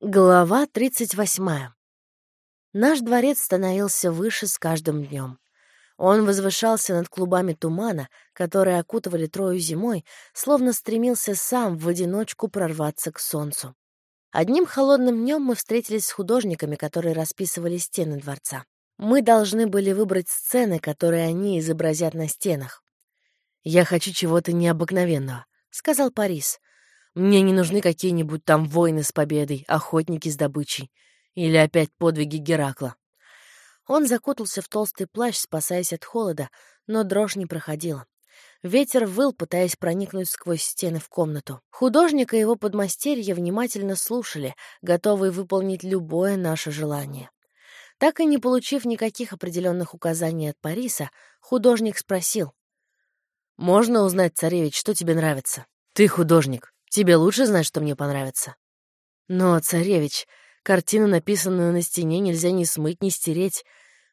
Глава 38. Наш дворец становился выше с каждым днем. Он возвышался над клубами тумана, которые окутывали Трою зимой, словно стремился сам в одиночку прорваться к солнцу. Одним холодным днем мы встретились с художниками, которые расписывали стены дворца. Мы должны были выбрать сцены, которые они изобразят на стенах. «Я хочу чего-то необыкновенного», — сказал Парис. Мне не нужны какие-нибудь там войны с победой, охотники с добычей. Или опять подвиги Геракла. Он закутался в толстый плащ, спасаясь от холода, но дрожь не проходила. Ветер выл, пытаясь проникнуть сквозь стены в комнату. Художник и его подмастерье внимательно слушали, готовые выполнить любое наше желание. Так и не получив никаких определенных указаний от Париса, художник спросил. «Можно узнать, царевич, что тебе нравится? Ты художник. Тебе лучше знать, что мне понравится. Но, царевич, картину, написанную на стене, нельзя ни смыть, ни стереть.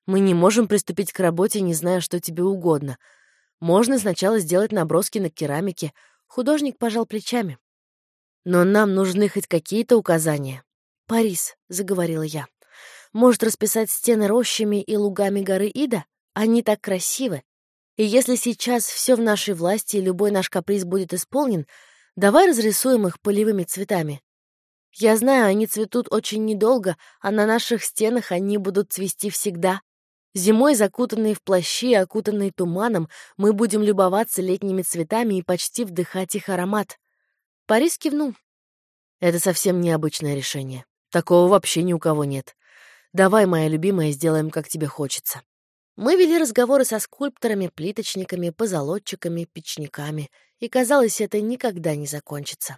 Мы не можем приступить к работе, не зная, что тебе угодно. Можно сначала сделать наброски на керамике. Художник пожал плечами. Но нам нужны хоть какие-то указания. «Парис», — заговорила я, — «может расписать стены рощами и лугами горы Ида? Они так красивы. И если сейчас все в нашей власти и любой наш каприз будет исполнен, Давай разрисуем их полевыми цветами. Я знаю, они цветут очень недолго, а на наших стенах они будут цвести всегда. Зимой, закутанные в плащи, окутанные туманом, мы будем любоваться летними цветами и почти вдыхать их аромат. Парис кивнул. Это совсем необычное решение. Такого вообще ни у кого нет. Давай, моя любимая, сделаем, как тебе хочется. Мы вели разговоры со скульпторами, плиточниками, позолотчиками, печниками, и, казалось, это никогда не закончится.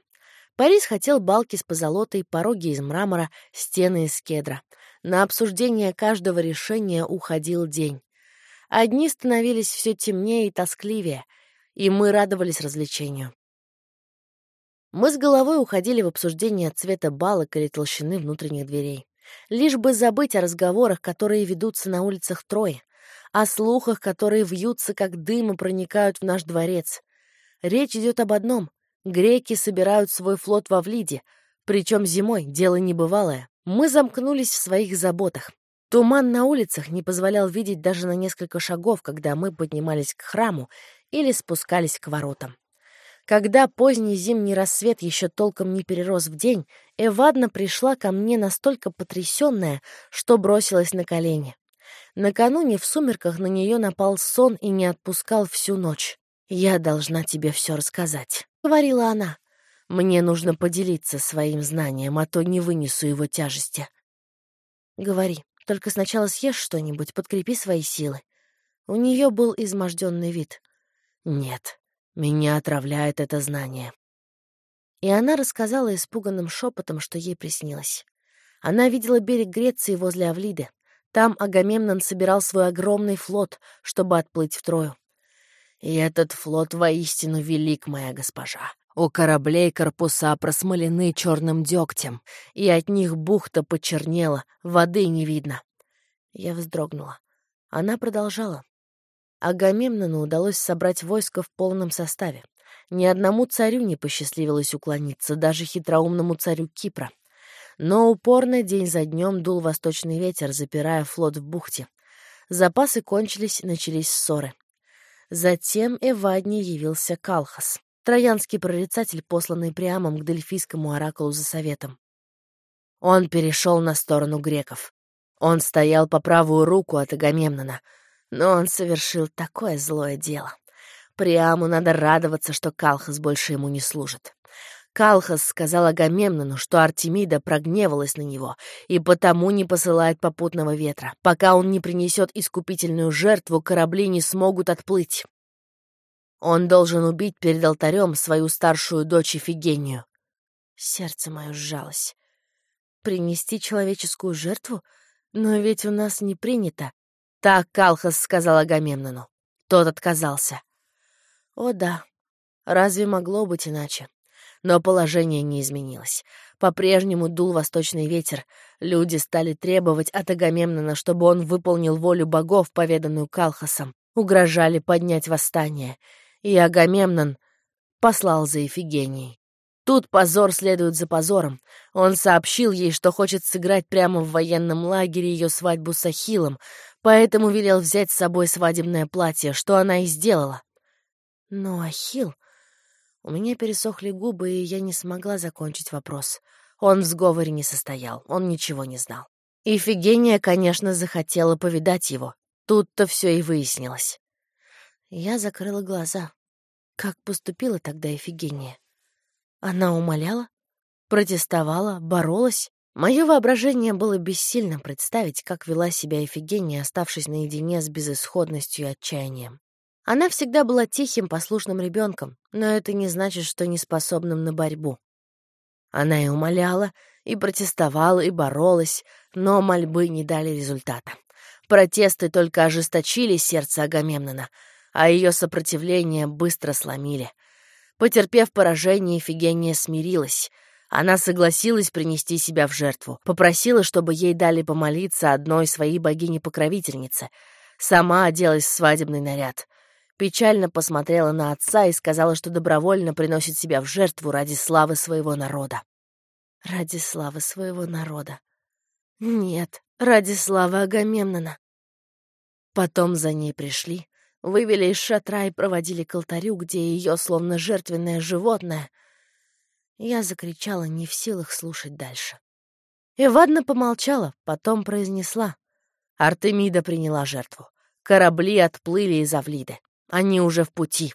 Парис хотел балки с позолотой, пороги из мрамора, стены из кедра. На обсуждение каждого решения уходил день. Одни становились все темнее и тоскливее, и мы радовались развлечению. Мы с головой уходили в обсуждение цвета балок или толщины внутренних дверей. Лишь бы забыть о разговорах, которые ведутся на улицах Трои о слухах, которые вьются, как дым и проникают в наш дворец. Речь идет об одном. Греки собирают свой флот во Влиде, причем зимой, дело небывалое. Мы замкнулись в своих заботах. Туман на улицах не позволял видеть даже на несколько шагов, когда мы поднимались к храму или спускались к воротам. Когда поздний зимний рассвет еще толком не перерос в день, Эвадна пришла ко мне настолько потрясенная, что бросилась на колени. Накануне в сумерках на нее напал сон и не отпускал всю ночь. «Я должна тебе все рассказать», — говорила она. «Мне нужно поделиться своим знанием, а то не вынесу его тяжести». «Говори, только сначала съешь что-нибудь, подкрепи свои силы». У нее был изможденный вид. «Нет, меня отравляет это знание». И она рассказала испуганным шепотом, что ей приснилось. Она видела берег Греции возле Авлиды. Там Агамемнон собирал свой огромный флот, чтобы отплыть в Трою. И этот флот воистину велик, моя госпожа. У кораблей корпуса просмолены черным дегтем, и от них бухта почернела, воды не видно. Я вздрогнула. Она продолжала. Агамемнону удалось собрать войско в полном составе. Ни одному царю не посчастливилось уклониться, даже хитроумному царю Кипра. Но упорно день за днем дул восточный ветер, запирая флот в бухте. Запасы кончились, начались ссоры. Затем Эвадне явился Калхас, троянский прорицатель, посланный Приамом к Дельфийскому оракулу за советом. Он перешел на сторону греков. Он стоял по правую руку от Агамемнона, но он совершил такое злое дело. Приаму надо радоваться, что Калхас больше ему не служит. Калхас сказал Агамемнону, что Артемида прогневалась на него и потому не посылает попутного ветра. Пока он не принесет искупительную жертву, корабли не смогут отплыть. Он должен убить перед алтарем свою старшую дочь Ифигению. Сердце мое сжалось. Принести человеческую жертву? Но ведь у нас не принято. Так Калхас сказал Агамемнону. Тот отказался. О да, разве могло быть иначе? Но положение не изменилось. По-прежнему дул восточный ветер. Люди стали требовать от Агамемнона, чтобы он выполнил волю богов, поведанную Калхасом. Угрожали поднять восстание. И Агамемнон послал за Эфигенией. Тут позор следует за позором. Он сообщил ей, что хочет сыграть прямо в военном лагере ее свадьбу с Ахиллом, поэтому велел взять с собой свадебное платье, что она и сделала. Но Ахилл... У меня пересохли губы, и я не смогла закончить вопрос. Он в сговоре не состоял, он ничего не знал. Ифигения, конечно, захотела повидать его. Тут-то все и выяснилось. Я закрыла глаза. Как поступила тогда Ифигения? Она умоляла? Протестовала? Боролась? Мое воображение было бессильно представить, как вела себя Эфигения, оставшись наедине с безысходностью и отчаянием. Она всегда была тихим, послушным ребенком, но это не значит, что не способным на борьбу. Она и умоляла, и протестовала, и боролась, но мольбы не дали результата. Протесты только ожесточили сердце Агамемнона, а ее сопротивление быстро сломили. Потерпев поражение, Эфигения смирилась — она согласилась принести себя в жертву, попросила, чтобы ей дали помолиться одной своей богине-покровительнице. Сама оделась в свадебный наряд. Печально посмотрела на отца и сказала, что добровольно приносит себя в жертву ради славы своего народа. Ради славы своего народа. Нет, ради славы Агамемнона. Потом за ней пришли, вывели из шатра и проводили к алтарю, где ее, словно жертвенное животное — я закричала, не в силах слушать дальше. Эвадна помолчала, потом произнесла. Артемида приняла жертву. Корабли отплыли из Авлиды. Они уже в пути.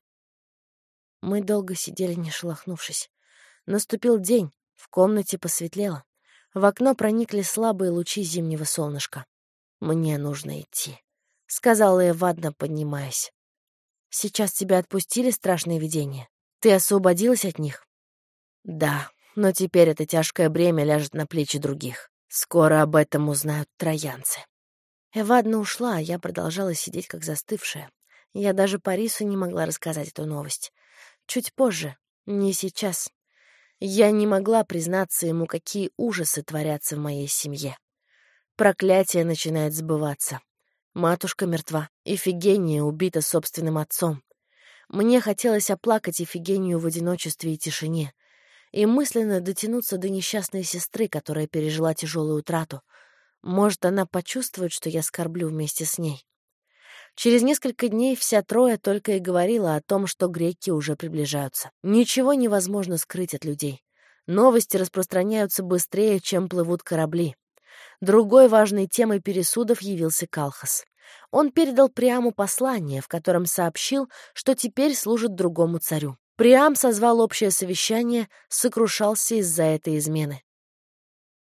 Мы долго сидели, не шелохнувшись. Наступил день, в комнате посветлело. В окно проникли слабые лучи зимнего солнышка. «Мне нужно идти», — сказала Эвадна, поднимаясь. «Сейчас тебя отпустили страшные видения? Ты освободилась от них?» Да, но теперь это тяжкое бремя ляжет на плечи других. Скоро об этом узнают троянцы. Эвадна ушла, а я продолжала сидеть как застывшая. Я даже Парису не могла рассказать эту новость. Чуть позже, не сейчас. Я не могла признаться ему, какие ужасы творятся в моей семье. Проклятие начинает сбываться. Матушка мертва, Ифигения убита собственным отцом. Мне хотелось оплакать Ифигению в одиночестве и тишине, и мысленно дотянуться до несчастной сестры, которая пережила тяжелую утрату. Может, она почувствует, что я скорблю вместе с ней. Через несколько дней вся Троя только и говорила о том, что греки уже приближаются. Ничего невозможно скрыть от людей. Новости распространяются быстрее, чем плывут корабли. Другой важной темой пересудов явился Калхас. Он передал Приаму послание, в котором сообщил, что теперь служит другому царю. Приам созвал общее совещание, сокрушался из-за этой измены.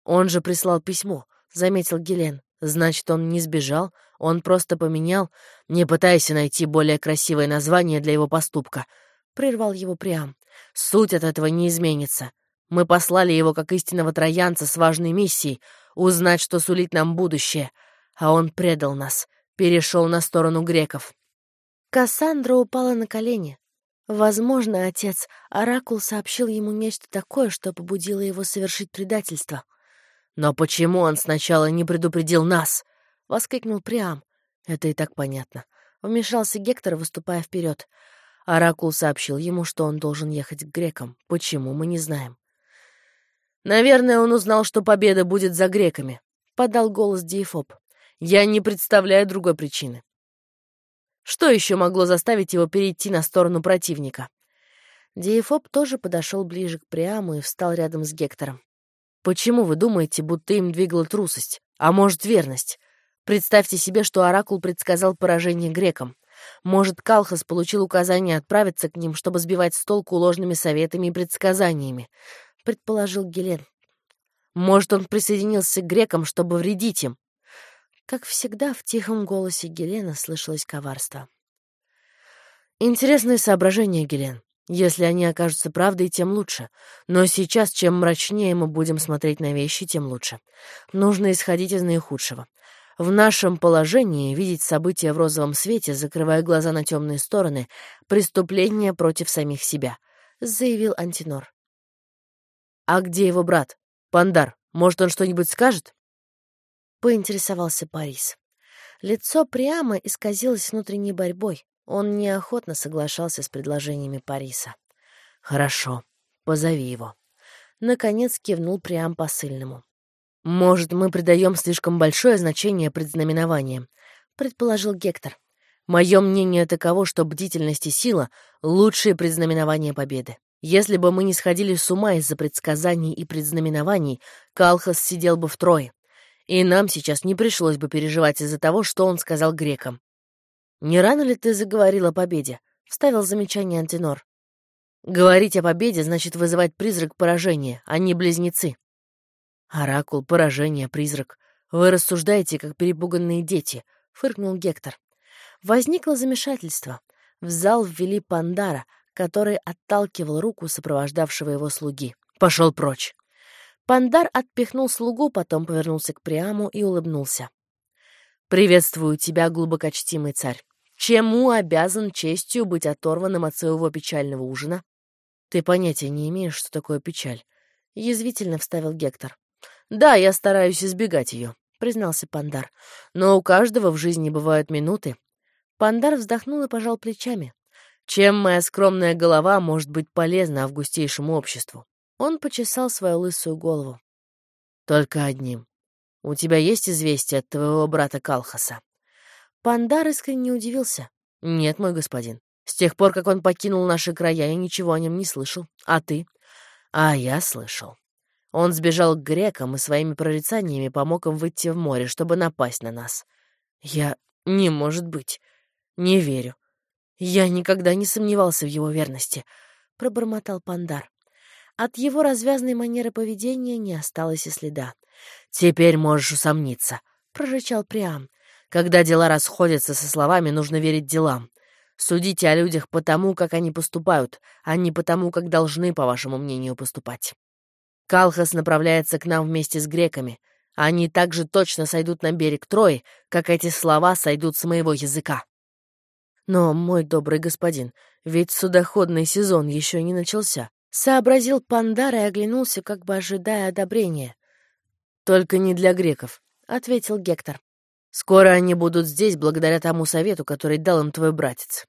«Он же прислал письмо», — заметил Гелен. «Значит, он не сбежал, он просто поменял. Не пытайся найти более красивое название для его поступка», — прервал его Приам. «Суть от этого не изменится. Мы послали его как истинного троянца с важной миссией — узнать, что сулит нам будущее. А он предал нас, перешел на сторону греков». Кассандра упала на колени. Возможно, отец Оракул сообщил ему нечто такое, что побудило его совершить предательство. «Но почему он сначала не предупредил нас?» — воскликнул Приам. «Это и так понятно». Вмешался Гектор, выступая вперед. Оракул сообщил ему, что он должен ехать к грекам. Почему, мы не знаем. «Наверное, он узнал, что победа будет за греками», — подал голос Диефоб. «Я не представляю другой причины. Что еще могло заставить его перейти на сторону противника? Диефоб тоже подошел ближе к Приаму и встал рядом с Гектором. «Почему вы думаете, будто им двигала трусость? А может, верность? Представьте себе, что Оракул предсказал поражение грекам. Может, Калхас получил указание отправиться к ним, чтобы сбивать с толку ложными советами и предсказаниями», — предположил Гелен. «Может, он присоединился к грекам, чтобы вредить им, как всегда, в тихом голосе Гелена слышалось коварство. «Интересные соображения, Гелен. Если они окажутся правдой, тем лучше. Но сейчас, чем мрачнее мы будем смотреть на вещи, тем лучше. Нужно исходить из наихудшего. В нашем положении видеть события в розовом свете, закрывая глаза на темные стороны, преступление против самих себя», — заявил Антинор. «А где его брат? Пандар? Может, он что-нибудь скажет?» — поинтересовался Парис. Лицо прямо исказилось внутренней борьбой. Он неохотно соглашался с предложениями Париса. «Хорошо, позови его». Наконец кивнул Приам посыльному. «Может, мы придаем слишком большое значение предзнаменованиям», — предположил Гектор. «Мое мнение таково, что бдительность и сила — лучшие предзнаменования победы. Если бы мы не сходили с ума из-за предсказаний и предзнаменований, Калхас сидел бы втрое. И нам сейчас не пришлось бы переживать из-за того, что он сказал грекам. «Не рано ли ты заговорил о победе?» — вставил замечание Антинор. «Говорить о победе значит вызывать призрак поражения, а не близнецы». «Оракул, поражение, призрак. Вы рассуждаете, как перепуганные дети», — фыркнул Гектор. Возникло замешательство. В зал ввели Пандара, который отталкивал руку сопровождавшего его слуги. «Пошел прочь!» Пандар отпихнул слугу, потом повернулся к Приаму и улыбнулся. «Приветствую тебя, глубокочтимый царь. Чему обязан честью быть оторванным от своего печального ужина?» «Ты понятия не имеешь, что такое печаль», — язвительно вставил Гектор. «Да, я стараюсь избегать ее», — признался Пандар. «Но у каждого в жизни бывают минуты». Пандар вздохнул и пожал плечами. Чем моя скромная голова может быть полезна августейшему обществу? Он почесал свою лысую голову. Только одним. У тебя есть известие от твоего брата Калхаса? Пандар искренне удивился. Нет, мой господин. С тех пор, как он покинул наши края, я ничего о нем не слышал. А ты? А я слышал. Он сбежал к грекам и своими прорицаниями помог им выйти в море, чтобы напасть на нас. Я... Не может быть. Не верю. «Я никогда не сомневался в его верности», — пробормотал Пандар. От его развязной манеры поведения не осталось и следа. «Теперь можешь усомниться», — прорычал Приам. «Когда дела расходятся со словами, нужно верить делам. Судите о людях по тому, как они поступают, а не по тому, как должны, по вашему мнению, поступать. Калхас направляется к нам вместе с греками. Они также точно сойдут на берег Трои, как эти слова сойдут с моего языка. Но, мой добрый господин, ведь судоходный сезон еще не начался. Сообразил Пандар и оглянулся, как бы ожидая одобрения. «Только не для греков», — ответил Гектор. «Скоро они будут здесь благодаря тому совету, который дал им твой братец».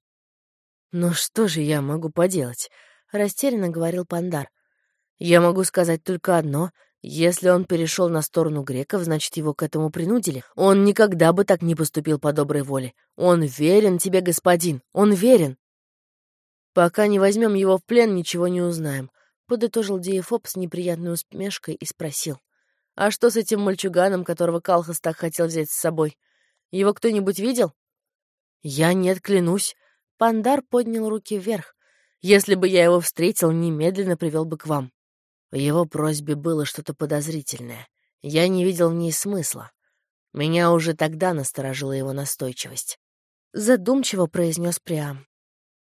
«Ну что же я могу поделать?» — растерянно говорил Пандар. «Я могу сказать только одно. Если он перешел на сторону греков, значит, его к этому принудили. Он никогда бы так не поступил по доброй воле. Он верен тебе, господин, он верен. Пока не возьмем его в плен, ничего не узнаем, — подытожил Диефоб с неприятной усмешкой и спросил. А что с этим мальчуганом, которого Калхас так хотел взять с собой? Его кто-нибудь видел? Я нет, клянусь. Пандар поднял руки вверх. Если бы я его встретил, немедленно привел бы к вам. В его просьбе было что-то подозрительное. Я не видел в ней смысла. Меня уже тогда насторожила его настойчивость. Задумчиво произнес Приам.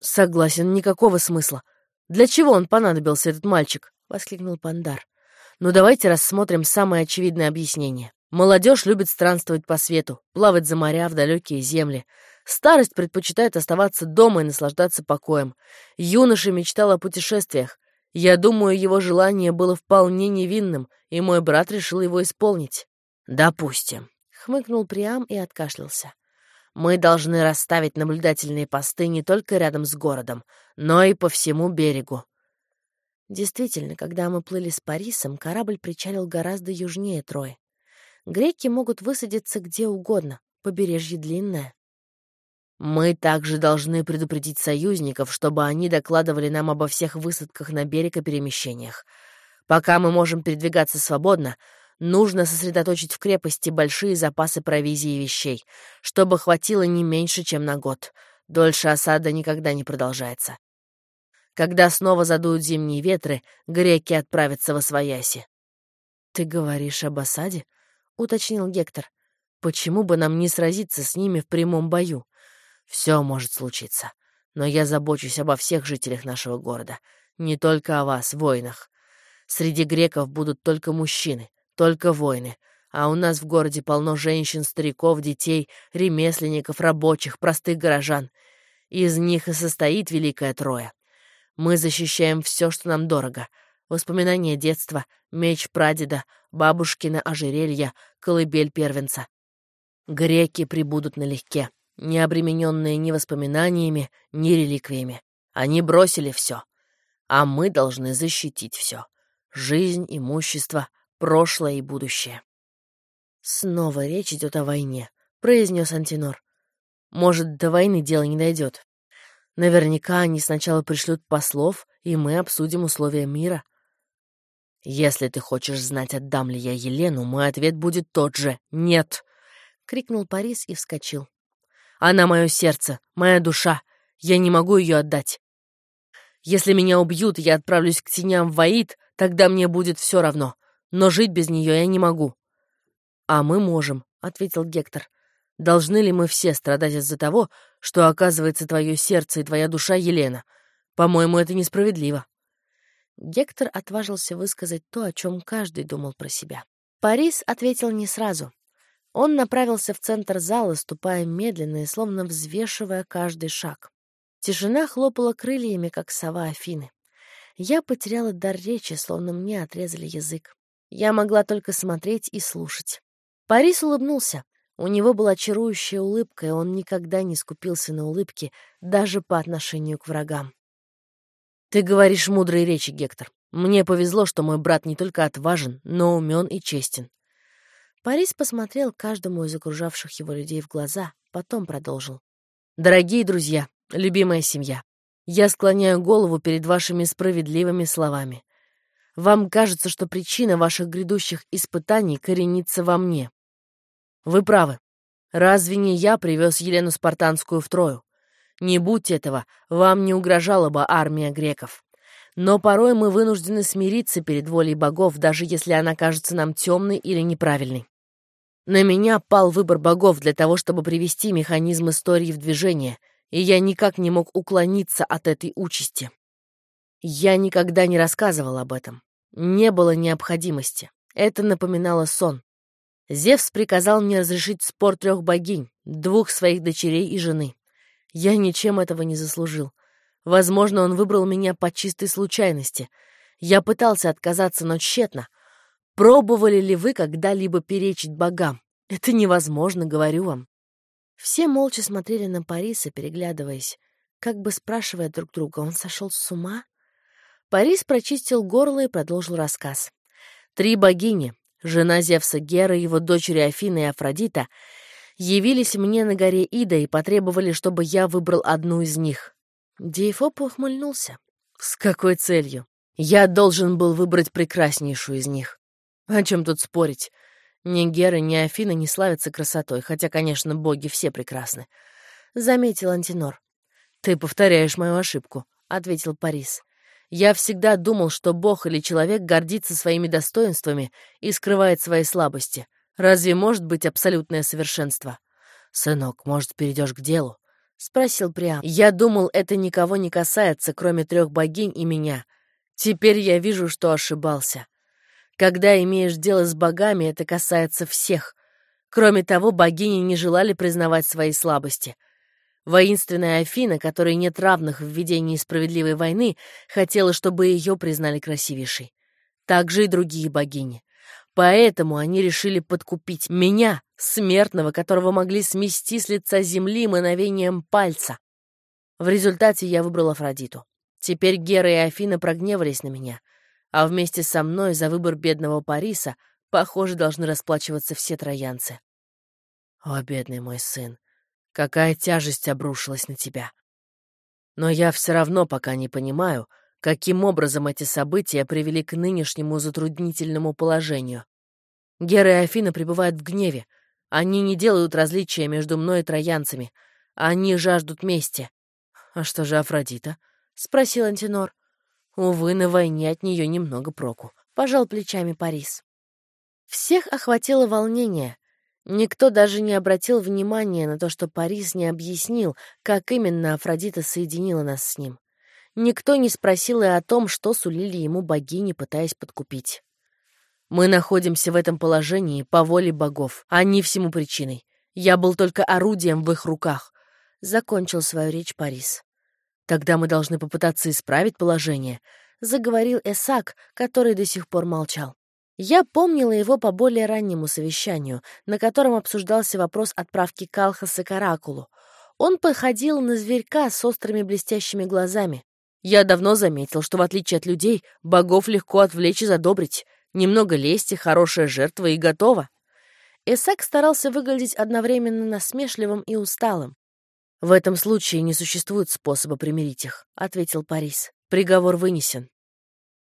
«Согласен, никакого смысла. Для чего он понадобился, этот мальчик?» — воскликнул Пандар. «Ну давайте рассмотрим самое очевидное объяснение. Молодежь любит странствовать по свету, плавать за моря в далекие земли. Старость предпочитает оставаться дома и наслаждаться покоем. Юноша мечтал о путешествиях, я думаю, его желание было вполне невинным, и мой брат решил его исполнить. «Допустим», — хмыкнул Приам и откашлялся. «Мы должны расставить наблюдательные посты не только рядом с городом, но и по всему берегу». Действительно, когда мы плыли с Парисом, корабль причалил гораздо южнее Трои. Греки могут высадиться где угодно, побережье длинное. Мы также должны предупредить союзников, чтобы они докладывали нам обо всех высадках на берег и перемещениях. Пока мы можем передвигаться свободно, нужно сосредоточить в крепости большие запасы провизии и вещей, чтобы хватило не меньше, чем на год. Дольше осада никогда не продолжается. Когда снова задуют зимние ветры, греки отправятся во свояси. «Ты говоришь об осаде?» — уточнил Гектор. «Почему бы нам не сразиться с ними в прямом бою?» Все может случиться. Но я забочусь обо всех жителях нашего города. Не только о вас, воинах. Среди греков будут только мужчины, только воины. А у нас в городе полно женщин, стариков, детей, ремесленников, рабочих, простых горожан. Из них и состоит Великая Троя. Мы защищаем все, что нам дорого. Воспоминания детства, меч прадеда, бабушкина ожерелья, колыбель первенца. Греки прибудут налегке не обремененные ни воспоминаниями, ни реликвиями. Они бросили все, а мы должны защитить все. жизнь, имущество, прошлое и будущее. «Снова речь идет о войне», — произнес Антинор. «Может, до войны дело не дойдет. Наверняка они сначала пришлют послов, и мы обсудим условия мира. Если ты хочешь знать, отдам ли я Елену, мой ответ будет тот же — нет!» — крикнул Парис и вскочил. «Она мое сердце, моя душа. Я не могу ее отдать. Если меня убьют, я отправлюсь к теням в Аид, тогда мне будет все равно. Но жить без нее я не могу». «А мы можем», — ответил Гектор. «Должны ли мы все страдать из-за того, что, оказывается, твое сердце и твоя душа Елена? По-моему, это несправедливо». Гектор отважился высказать то, о чем каждый думал про себя. Парис ответил не сразу. Он направился в центр зала, ступая медленно и словно взвешивая каждый шаг. Тишина хлопала крыльями, как сова Афины. Я потеряла дар речи, словно мне отрезали язык. Я могла только смотреть и слушать. Парис улыбнулся. У него была чарующая улыбка, и он никогда не скупился на улыбки, даже по отношению к врагам. «Ты говоришь мудрые речи, Гектор. Мне повезло, что мой брат не только отважен, но умен и честен». Парис посмотрел каждому из окружавших его людей в глаза, потом продолжил. «Дорогие друзья, любимая семья, я склоняю голову перед вашими справедливыми словами. Вам кажется, что причина ваших грядущих испытаний коренится во мне. Вы правы. Разве не я привез Елену Спартанскую в Трою? Не будь этого, вам не угрожала бы армия греков. Но порой мы вынуждены смириться перед волей богов, даже если она кажется нам темной или неправильной. На меня пал выбор богов для того, чтобы привести механизм истории в движение, и я никак не мог уклониться от этой участи. Я никогда не рассказывал об этом. Не было необходимости. Это напоминало сон. Зевс приказал мне разрешить спор трех богинь, двух своих дочерей и жены. Я ничем этого не заслужил. Возможно, он выбрал меня по чистой случайности. Я пытался отказаться, но тщетно. Пробовали ли вы когда-либо перечить богам? Это невозможно, говорю вам. Все молча смотрели на Париса, переглядываясь, как бы спрашивая друг друга, он сошел с ума? Парис прочистил горло и продолжил рассказ. Три богини, жена Зевса Гера, его дочери Афина и Афродита, явились мне на горе Ида и потребовали, чтобы я выбрал одну из них. Дейфоп ухмыльнулся. С какой целью? Я должен был выбрать прекраснейшую из них. О чем тут спорить? Ни Гера, ни Афина не славятся красотой, хотя, конечно, боги все прекрасны. Заметил Антинор. «Ты повторяешь мою ошибку», — ответил Парис. «Я всегда думал, что бог или человек гордится своими достоинствами и скрывает свои слабости. Разве может быть абсолютное совершенство? Сынок, может, перейдешь к делу? Спросил Приам. Я думал, это никого не касается, кроме трех богинь и меня. Теперь я вижу, что ошибался. Когда имеешь дело с богами, это касается всех. Кроме того, богини не желали признавать свои слабости. Воинственная Афина, которой нет равных в ведении справедливой войны, хотела, чтобы ее признали красивейшей. Так же и другие богини. Поэтому они решили подкупить меня, смертного, которого могли смести с лица земли мановением пальца. В результате я выбрал Афродиту. Теперь Гера и Афина прогневались на меня, а вместе со мной за выбор бедного Париса, похоже, должны расплачиваться все троянцы. О, бедный мой сын, какая тяжесть обрушилась на тебя. Но я все равно пока не понимаю, каким образом эти события привели к нынешнему затруднительному положению. Гера и Афина пребывают в гневе. Они не делают различия между мной и троянцами. Они жаждут мести. «А что же Афродита?» — спросил Антинор. Увы, на войне от нее немного проку. Пожал плечами Парис. Всех охватило волнение. Никто даже не обратил внимания на то, что Парис не объяснил, как именно Афродита соединила нас с ним. Никто не спросил и о том, что сулили ему богини, пытаясь подкупить. Мы находимся в этом положении по воле богов, а не всему причиной. Я был только орудием в их руках. Закончил свою речь Парис. Тогда мы должны попытаться исправить положение, заговорил Эсак, который до сих пор молчал. Я помнила его по более раннему совещанию, на котором обсуждался вопрос отправки Калхаса к Оракулу. Он походил на зверька с острыми блестящими глазами. Я давно заметил, что в отличие от людей, богов легко отвлечь и задобрить. Немного лести, хорошая жертва и готово. Эсак старался выглядеть одновременно насмешливым и усталым. «В этом случае не существует способа примирить их», — ответил Парис. «Приговор вынесен».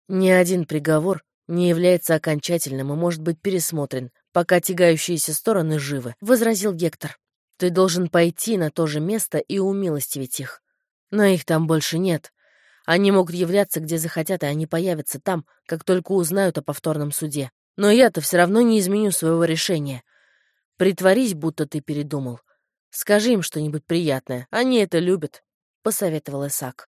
«Ни один приговор не является окончательным и может быть пересмотрен, пока тягающиеся стороны живы», — возразил Гектор. «Ты должен пойти на то же место и умилостивить их. Но их там больше нет. Они могут являться где захотят, и они появятся там, как только узнают о повторном суде. Но я-то все равно не изменю своего решения. Притворись, будто ты передумал. Скажи им что-нибудь приятное. Они это любят», — посоветовал Исаак.